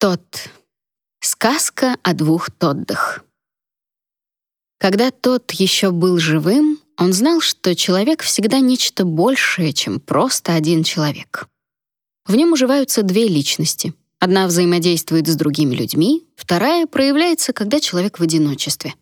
Тот. Сказка о двух Тоддах. Когда тот еще был живым, он знал, что человек всегда нечто большее, чем просто один человек. В нем уживаются две личности. Одна взаимодействует с другими людьми, вторая проявляется, когда человек в одиночестве.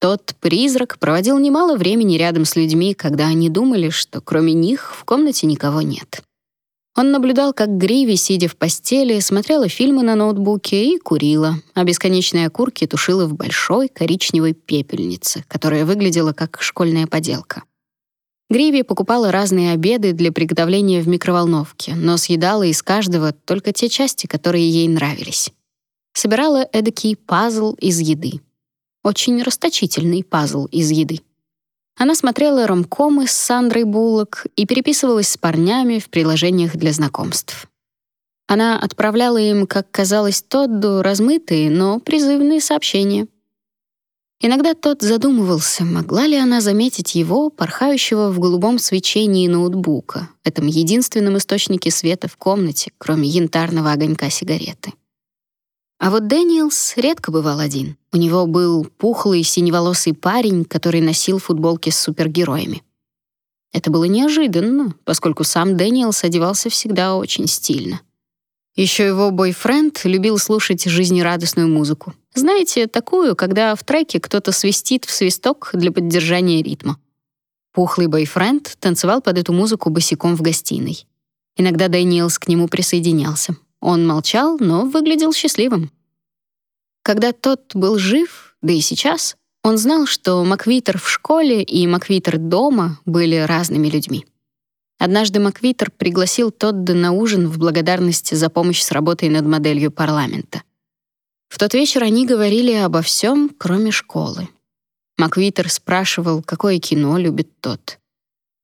Тот призрак проводил немало времени рядом с людьми, когда они думали, что кроме них в комнате никого нет. Он наблюдал, как Гриви, сидя в постели, смотрела фильмы на ноутбуке и курила, а бесконечные окурки тушила в большой коричневой пепельнице, которая выглядела как школьная поделка. Гриви покупала разные обеды для приготовления в микроволновке, но съедала из каждого только те части, которые ей нравились. Собирала эдакий пазл из еды. Очень расточительный пазл из еды. Она смотрела ромкомы с Сандрой Буллок и переписывалась с парнями в приложениях для знакомств. Она отправляла им, как казалось Тодду, размытые, но призывные сообщения. Иногда тот задумывался, могла ли она заметить его, порхающего в голубом свечении ноутбука, этом единственном источнике света в комнате, кроме янтарного огонька сигареты. А вот Дэниелс редко бывал один. У него был пухлый синеволосый парень, который носил футболки с супергероями. Это было неожиданно, поскольку сам Дэниелс одевался всегда очень стильно. Еще его бойфренд любил слушать жизнерадостную музыку. Знаете, такую, когда в треке кто-то свистит в свисток для поддержания ритма. Пухлый бойфренд танцевал под эту музыку босиком в гостиной. Иногда Дэниелс к нему присоединялся. Он молчал, но выглядел счастливым. Когда тот был жив, да и сейчас, он знал, что Маквитер в школе и Маквитер дома были разными людьми. Однажды Маквитер пригласил Тодда на ужин в благодарность за помощь с работой над моделью парламента. В тот вечер они говорили обо всем, кроме школы. Маквитер спрашивал, какое кино любит тот.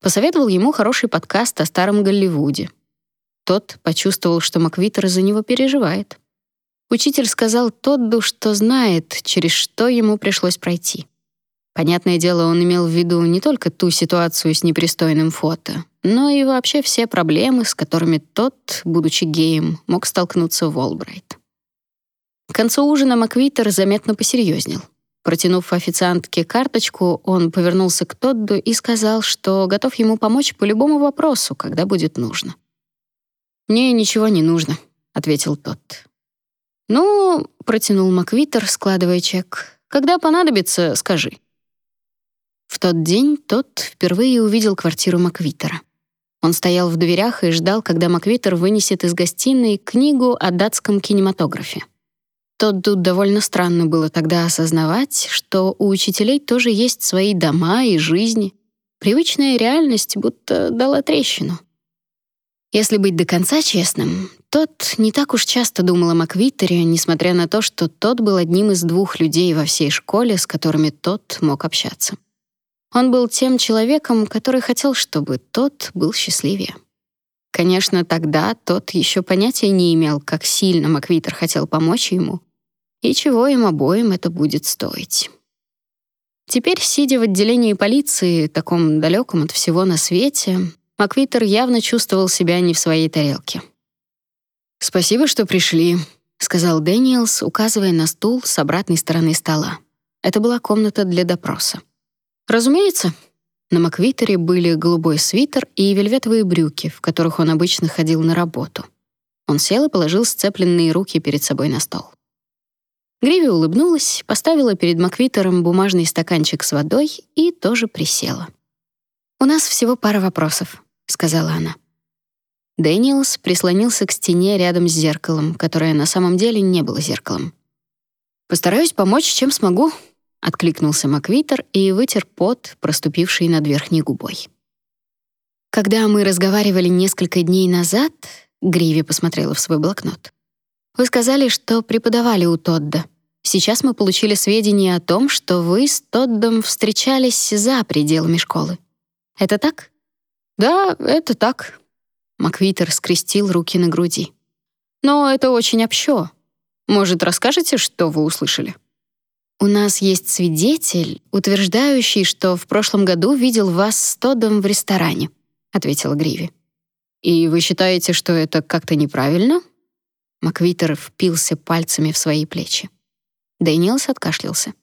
Посоветовал ему хороший подкаст о старом Голливуде. Тот почувствовал, что Маквитер за него переживает. Учитель сказал Тодду, что знает, через что ему пришлось пройти. Понятное дело, он имел в виду не только ту ситуацию с непристойным фото, но и вообще все проблемы, с которыми тот, будучи геем, мог столкнуться в Олбрайт. К концу ужина Маквитер заметно посерьезнел. Протянув официантке карточку, он повернулся к Тодду и сказал, что готов ему помочь по любому вопросу, когда будет нужно. «Мне ничего не нужно», — ответил тот. «Ну», — протянул Маквитер, складывая чек, «когда понадобится, скажи». В тот день тот впервые увидел квартиру Маквитера. Он стоял в дверях и ждал, когда Маквитер вынесет из гостиной книгу о датском кинематографе. Тот тут довольно странно было тогда осознавать, что у учителей тоже есть свои дома и жизни. Привычная реальность будто дала трещину. Если быть до конца честным, тот не так уж часто думал о Маквиттере, несмотря на то, что тот был одним из двух людей во всей школе, с которыми тот мог общаться. Он был тем человеком, который хотел, чтобы тот был счастливее. Конечно, тогда тот еще понятия не имел, как сильно Маквитер хотел помочь ему и чего им обоим это будет стоить. Теперь, сидя в отделении полиции, таком далеком от всего на свете, Маквитер явно чувствовал себя не в своей тарелке. «Спасибо, что пришли», — сказал Дэниелс, указывая на стул с обратной стороны стола. Это была комната для допроса. «Разумеется». На Маквитере были голубой свитер и вельветовые брюки, в которых он обычно ходил на работу. Он сел и положил сцепленные руки перед собой на стол. Гриви улыбнулась, поставила перед Маквитером бумажный стаканчик с водой и тоже присела. «У нас всего пара вопросов сказала она. Дэниелс прислонился к стене рядом с зеркалом, которое на самом деле не было зеркалом. Постараюсь помочь, чем смогу, откликнулся Маквитер и вытер пот, проступивший над верхней губой. Когда мы разговаривали несколько дней назад, Гриви посмотрела в свой блокнот. Вы сказали, что преподавали у Тодда. Сейчас мы получили сведения о том, что вы с Тоддом встречались за пределами школы. Это так? Да, это так. Маквитер скрестил руки на груди. Но это очень общо. Может, расскажете, что вы услышали? У нас есть свидетель, утверждающий, что в прошлом году видел вас с Тодом в ресторане, ответила Гриви. И вы считаете, что это как-то неправильно? Маквитер впился пальцами в свои плечи. Дэниелс откашлялся.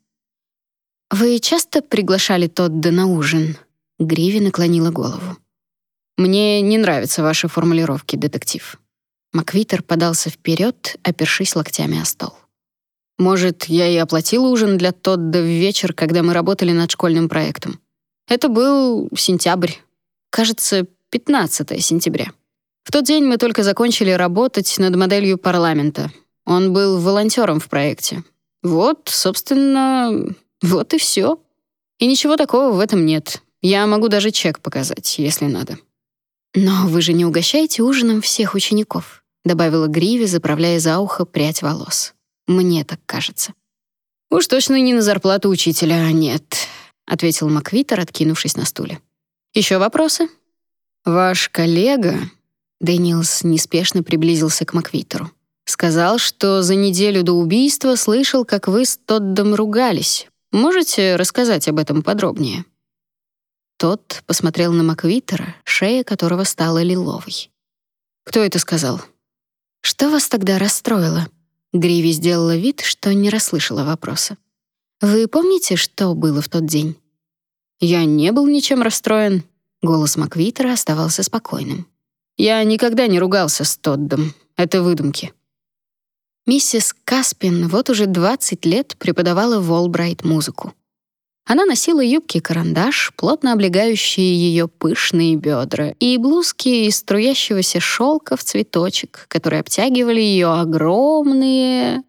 «Вы часто приглашали Тодда на ужин?» Гриви наклонила голову. «Мне не нравятся ваши формулировки, детектив». Маквитер подался вперед, опершись локтями о стол. «Может, я и оплатил ужин для Тодда в вечер, когда мы работали над школьным проектом. Это был сентябрь. Кажется, 15 сентября. В тот день мы только закончили работать над моделью парламента. Он был волонтером в проекте. Вот, собственно, вот и все. И ничего такого в этом нет. Я могу даже чек показать, если надо. Но вы же не угощаете ужином всех учеников, добавила Гриви, заправляя за ухо прядь волос. Мне так кажется. Уж точно не на зарплату учителя, а нет, ответил Маквитер, откинувшись на стуле. Еще вопросы? Ваш коллега, Дэниелс неспешно приблизился к Маквитеру. Сказал, что за неделю до убийства слышал, как вы с Тоддом ругались. Можете рассказать об этом подробнее?» Тот посмотрел на Маквитера, шея которого стала лиловой. «Кто это сказал?» «Что вас тогда расстроило?» Гриви сделала вид, что не расслышала вопроса. «Вы помните, что было в тот день?» «Я не был ничем расстроен». Голос Маквитера оставался спокойным. «Я никогда не ругался с Тоддом. Это выдумки. Миссис Каспин вот уже 20 лет преподавала в Олбрайт музыку. Она носила юбки-карандаш, плотно облегающие ее пышные бедра, и блузки из струящегося шелка в цветочек, которые обтягивали ее огромные...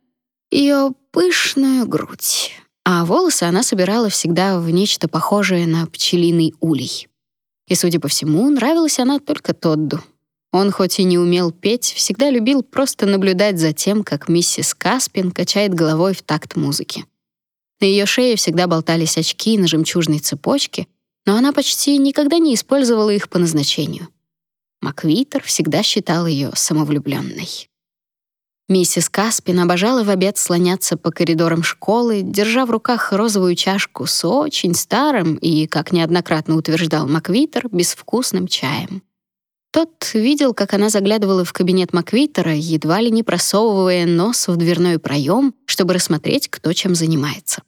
ее пышную грудь. А волосы она собирала всегда в нечто похожее на пчелиный улей. И, судя по всему, нравилась она только Тодду. Он хоть и не умел петь, всегда любил просто наблюдать за тем, как миссис Каспин качает головой в такт музыки. На ее шее всегда болтались очки на жемчужной цепочке, но она почти никогда не использовала их по назначению. Маквитер всегда считал ее самовлюбленной. Миссис Каспин обожала в обед слоняться по коридорам школы, держа в руках розовую чашку с очень старым и, как неоднократно утверждал Маквитер, безвкусным чаем. Тот видел, как она заглядывала в кабинет Маквитера, едва ли не просовывая нос в дверной проем, чтобы рассмотреть, кто чем занимается.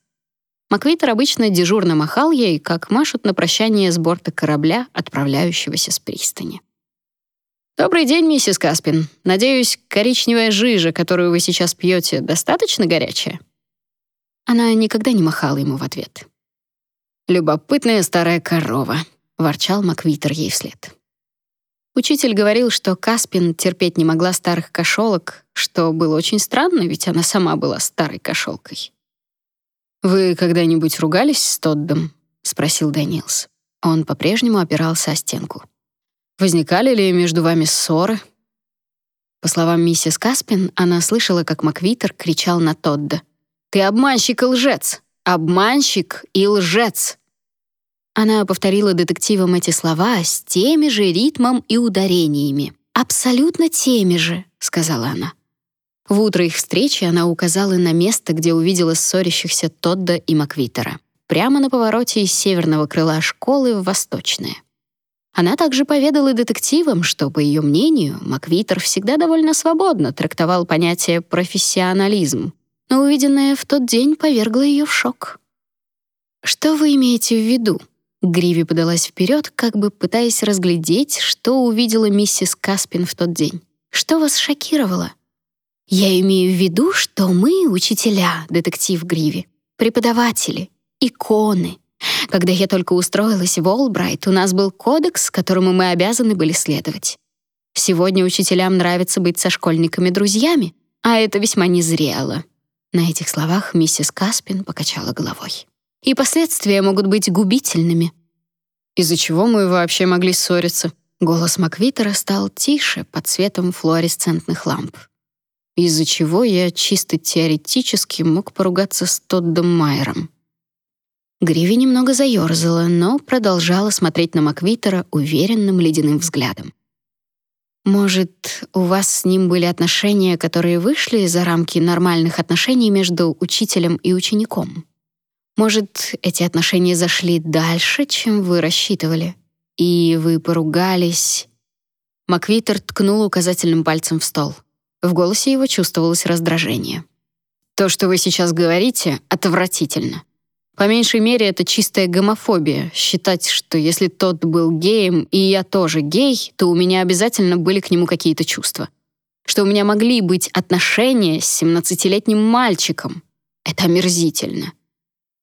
Маквитер обычно дежурно махал ей, как машут на прощание с борта корабля, отправляющегося с пристани. «Добрый день, миссис Каспин. Надеюсь, коричневая жижа, которую вы сейчас пьете, достаточно горячая?» Она никогда не махала ему в ответ. «Любопытная старая корова», — ворчал Маквитер ей вслед. Учитель говорил, что Каспин терпеть не могла старых кошелок, что было очень странно, ведь она сама была старой кошелкой. «Вы когда-нибудь ругались с Тоддом?» — спросил Дэниелс. Он по-прежнему опирался о стенку. «Возникали ли между вами ссоры?» По словам миссис Каспин, она слышала, как Маквитер кричал на Тодда. «Ты обманщик и лжец! Обманщик и лжец!» Она повторила детективам эти слова с теми же ритмом и ударениями. «Абсолютно теми же», — сказала она. В утро их встречи она указала на место, где увидела ссорящихся Тодда и Маквитера. Прямо на повороте из северного крыла школы в восточное. Она также поведала детективам, что, по ее мнению, Маквитер всегда довольно свободно трактовал понятие «профессионализм», но увиденное в тот день повергло ее в шок. «Что вы имеете в виду?» Гриви подалась вперед, как бы пытаясь разглядеть, что увидела миссис Каспин в тот день. Что вас шокировало? Я имею в виду, что мы, учителя, детектив Гриви, преподаватели, иконы. Когда я только устроилась в Олбрайт, у нас был кодекс, которому мы обязаны были следовать. Сегодня учителям нравится быть со школьниками друзьями, а это весьма незрело. На этих словах миссис Каспин покачала головой и последствия могут быть губительными. Из-за чего мы вообще могли ссориться? Голос Маквитера стал тише под светом флуоресцентных ламп. Из-за чего я чисто теоретически мог поругаться с Тоддом Майером. Гриви немного заёрзала, но продолжала смотреть на Маквитера уверенным ледяным взглядом. Может, у вас с ним были отношения, которые вышли за рамки нормальных отношений между учителем и учеником? Может, эти отношения зашли дальше, чем вы рассчитывали, и вы поругались. Маквитер ткнул указательным пальцем в стол. В голосе его чувствовалось раздражение. «То, что вы сейчас говорите, отвратительно. По меньшей мере, это чистая гомофобия — считать, что если тот был геем, и я тоже гей, то у меня обязательно были к нему какие-то чувства. Что у меня могли быть отношения с 17-летним мальчиком. Это омерзительно.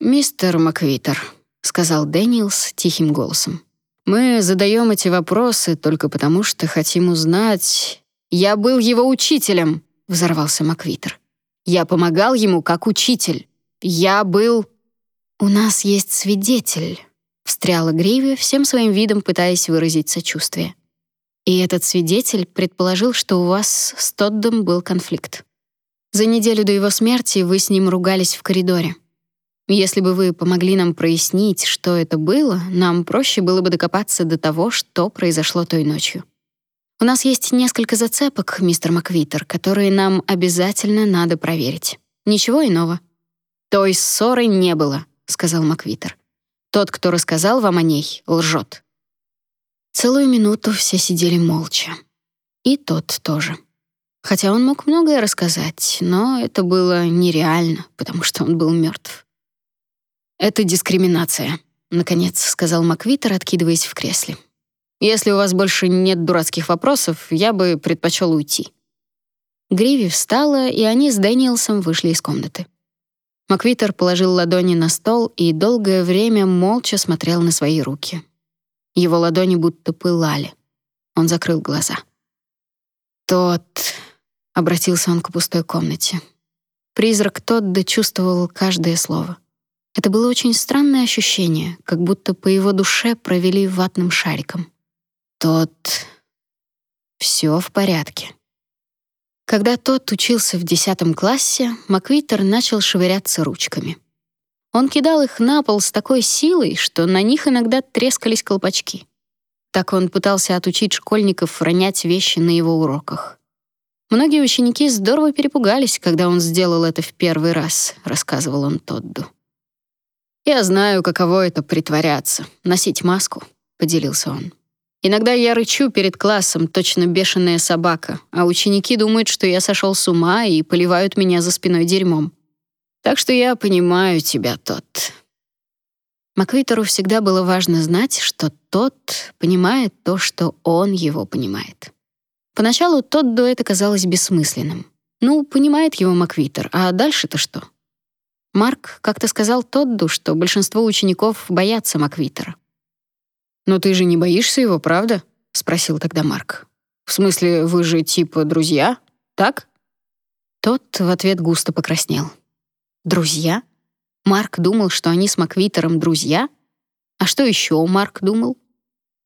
«Мистер Маквитер», — сказал Дэниелс тихим голосом, «мы задаем эти вопросы только потому, что хотим узнать...» «Я был его учителем», — взорвался Маквитер. «Я помогал ему как учитель. Я был...» «У нас есть свидетель», — встряла Гриви, всем своим видом пытаясь выразить сочувствие. И этот свидетель предположил, что у вас с Тоддом был конфликт. За неделю до его смерти вы с ним ругались в коридоре. Если бы вы помогли нам прояснить, что это было, нам проще было бы докопаться до того, что произошло той ночью. У нас есть несколько зацепок, мистер Маквитер, которые нам обязательно надо проверить. Ничего иного. Той ссоры не было, сказал Маквитер. Тот, кто рассказал вам о ней, лжет. Целую минуту все сидели молча. И тот тоже. Хотя он мог многое рассказать, но это было нереально, потому что он был мертв. «Это дискриминация», — наконец сказал Маквитер, откидываясь в кресле. «Если у вас больше нет дурацких вопросов, я бы предпочел уйти». Гриви встала, и они с Дэниелсом вышли из комнаты. Маквитер положил ладони на стол и долгое время молча смотрел на свои руки. Его ладони будто пылали. Он закрыл глаза. «Тот...» — обратился он к пустой комнате. Призрак тот дочувствовал каждое слово. Это было очень странное ощущение, как будто по его душе провели ватным шариком. «Тот...» «Все в порядке», когда тот учился в десятом классе, Маквитер начал швыряться ручками. Он кидал их на пол с такой силой, что на них иногда трескались колпачки. Так он пытался отучить школьников ронять вещи на его уроках. Многие ученики здорово перепугались, когда он сделал это в первый раз, рассказывал он Тодду. Я знаю, каково это притворяться, носить маску, поделился он. Иногда я рычу перед классом, точно бешеная собака, а ученики думают, что я сошел с ума и поливают меня за спиной дерьмом. Так что я понимаю тебя, тот. Маквитеру всегда было важно знать, что тот понимает то, что он его понимает. Поначалу Тодду это казалось бессмысленным. Ну, понимает его Маквитер, а дальше-то что? Марк как-то сказал Тодду, что большинство учеников боятся Маквитера. «Но ты же не боишься его, правда?» — спросил тогда Марк. «В смысле, вы же типа друзья, так?» Тот в ответ густо покраснел. «Друзья?» Марк думал, что они с Маквитером друзья? А что еще Марк думал?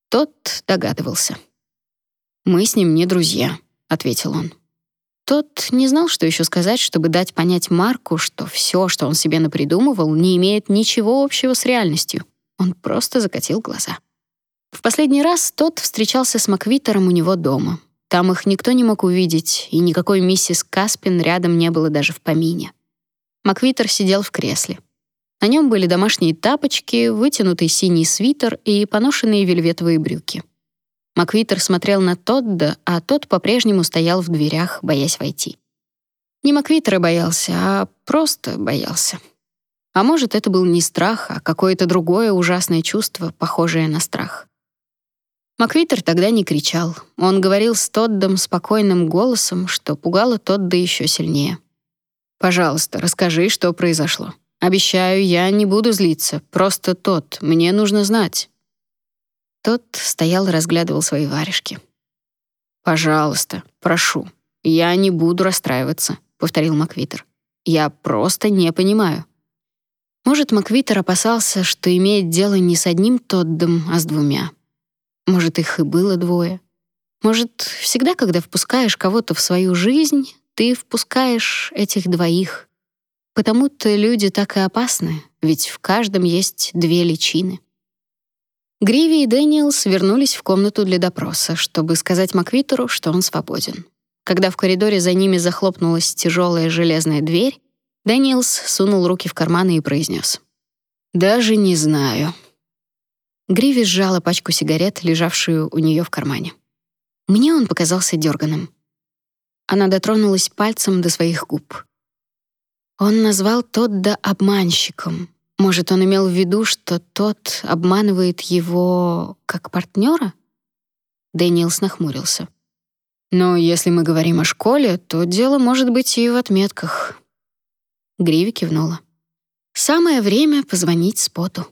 Тот догадывался. «Мы с ним не друзья», — ответил он. Тот не знал, что еще сказать, чтобы дать понять Марку, что все, что он себе напридумывал, не имеет ничего общего с реальностью. Он просто закатил глаза. В последний раз тот встречался с Маквитером у него дома. Там их никто не мог увидеть, и никакой миссис Каспин рядом не было даже в помине. Маквитер сидел в кресле. На нем были домашние тапочки, вытянутый синий свитер и поношенные вельветовые брюки. Маквитер смотрел на Тодда, а тот по-прежнему стоял в дверях, боясь войти. Не Маквитера боялся, а просто боялся. А может, это был не страх, а какое-то другое ужасное чувство, похожее на страх. Маквитер тогда не кричал. Он говорил с Тоддом спокойным голосом, что пугало Тодда еще сильнее. «Пожалуйста, расскажи, что произошло. Обещаю, я не буду злиться. Просто тот, мне нужно знать». Тот стоял и разглядывал свои варежки. «Пожалуйста, прошу, я не буду расстраиваться», — повторил Маквитер. «Я просто не понимаю». Может, Маквитер опасался, что имеет дело не с одним Тоддом, а с двумя. Может, их и было двое. Может, всегда, когда впускаешь кого-то в свою жизнь, ты впускаешь этих двоих. Потому-то люди так и опасны, ведь в каждом есть две личины. Гриви и Дэниелс вернулись в комнату для допроса, чтобы сказать Маквитеру, что он свободен. Когда в коридоре за ними захлопнулась тяжелая железная дверь, Дэниелс сунул руки в карманы и произнес: "Даже не знаю. Гриви сжала пачку сигарет, лежавшую у нее в кармане. Мне он показался дерганым. Она дотронулась пальцем до своих губ. Он назвал Тодда обманщиком. Может, он имел в виду, что тот обманывает его как партнера? Дэниелс нахмурился. Но если мы говорим о школе, то дело может быть и в отметках. Гриви кивнула. Самое время позвонить Споту.